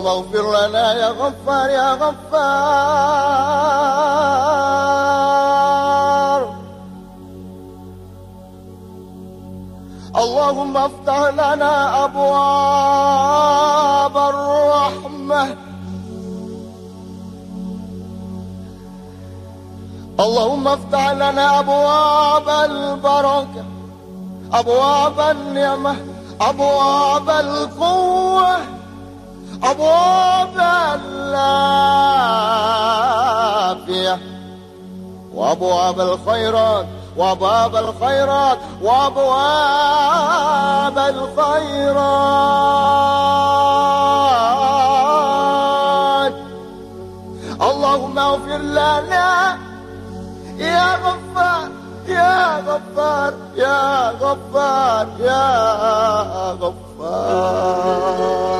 اللهم اغفر لنا يا غفار يا غفار. اللهم افتح لنا أبواب الرحمة. اللهم افتح لنا أبواب البركة أبواب النعمة أبواب القوة. أبواب العافية. وأبواب الخيرات وأبواب الخيرات وأبواب الخيرات. اللهم اغفر لنا. يا غفار يا غفار يا غفار يا غفار.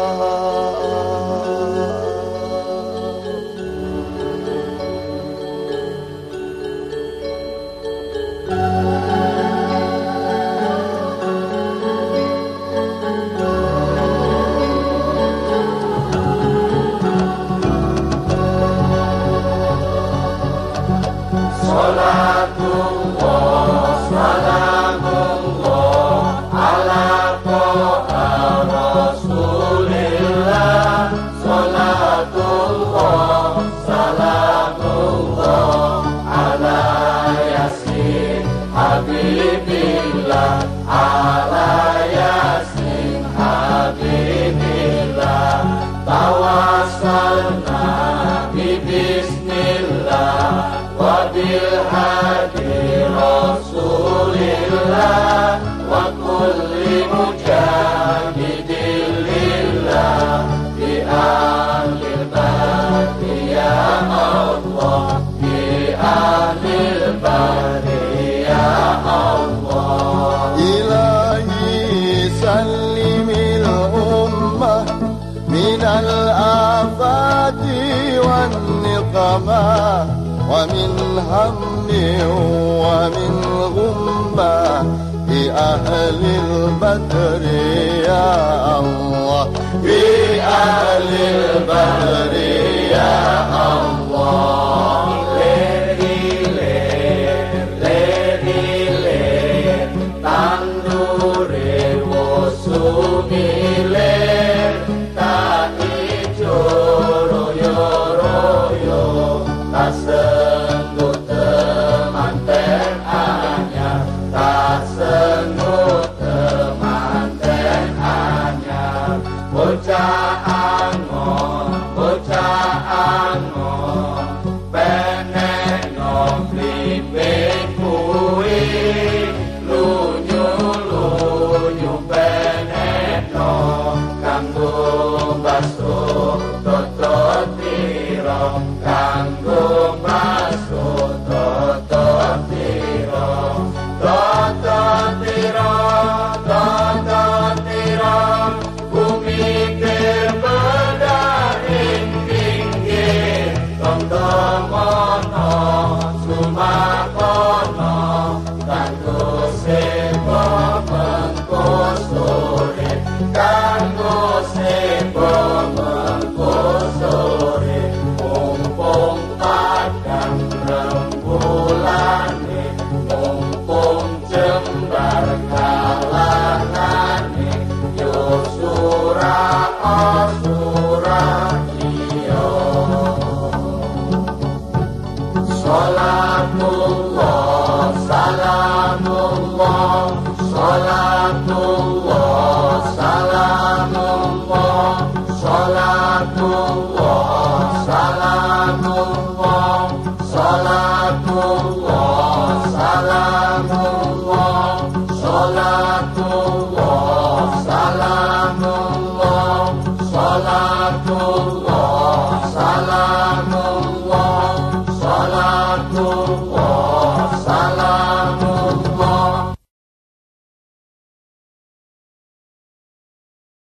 I ومن هم ومن غمة بأهل البدر يا الله. بأهل البدر يا Mucha Oh